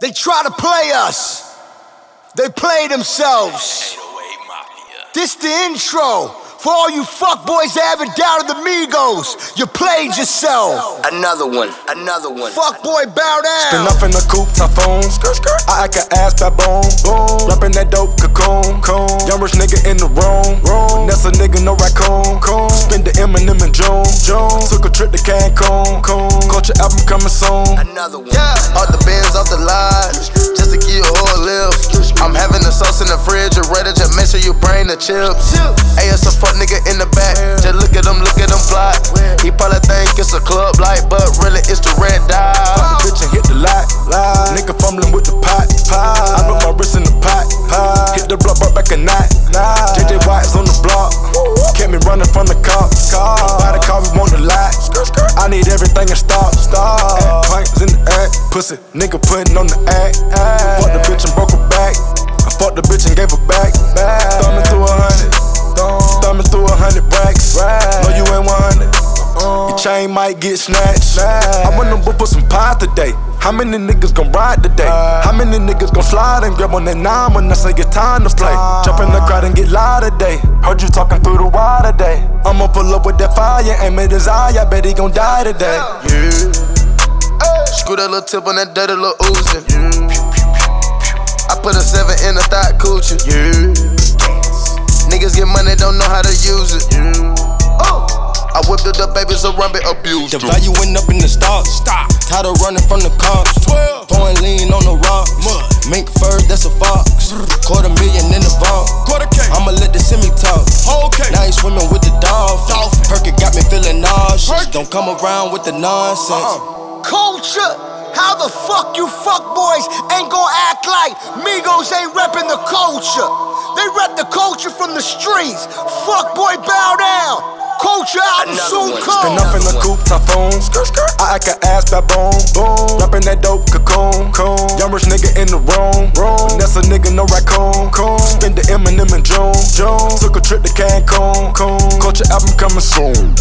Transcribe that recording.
They try to play us. They play themselves. This the intro. For all you fuckboys that haven't doubted the Migos, you played yourself. Another one, another one. Fuckboy, bow down. down. up in the coupe, typhoon. I act a ass baboon. Boom. Rapping that dope cocoon. Coon. Young rich nigga in the room. Room. Eminem in June. June. Took a trip to Cancun. Coon. Culture album coming soon. Another one. Yeah. Off the bins, off the lot, just to give you a whole lift. I'm having the sauce in the refrigerator, just make sure you bring the chips. Hey, it's a fuck nigga in the back, just running from the cops. Buy the car, we want the lot. I need everything in stock. Stop. Pints in the act. Pussy, nigga putting on the act. Fuck the bitch and broke her back. I fucked the bitch and gave her back. Thumbing through a hundred. Thumbing through a hundred racks. Chain might get snatched. I want them both for some pie today. How many niggas gon' ride today? How many niggas gon' slide and grab on that nine when I say it's time to play? Jump in the crowd and get loud today. Heard you talking through the wire today. I'ma pull up with that fire, aim at his eye. I bet he gon' die today. Yeah. Screw that little tip on that dirty little oozing. I put a seven in a thought coochie. Yeah. Niggas get money, don't know how to use it. Yeah. Oh. I whipped up, the babies run it abused. The value went up in the stocks. Stop. Tired of running from the cops. 12. Pouring lean on the rocks. Mud. Mink fur, that's a fox. Quarter million in the vault. Quarter K. I'ma let the semi talk. Okay. Now he swimming with the dolphins. Dolphin. Perky got me feeling nauseous. Perky. Don't come around with the nonsense. Uh-uh. Culture. How the fuck you fuckboys ain't gonna act like Migos ain't reppin' the culture? They rep the culture from the streets. Fuckboy, bow down. Culture Another soon one. come. Been up in the coupe, typhoon. I act a ass baboon. Boom. Rapping that dope cocoon. Coon. Young rich nigga in the room. Room. That's a nigga, no raccoon. Coon. Spend the Eminem in June. June. Took a trip to Cancun. Coon. Culture album coming soon.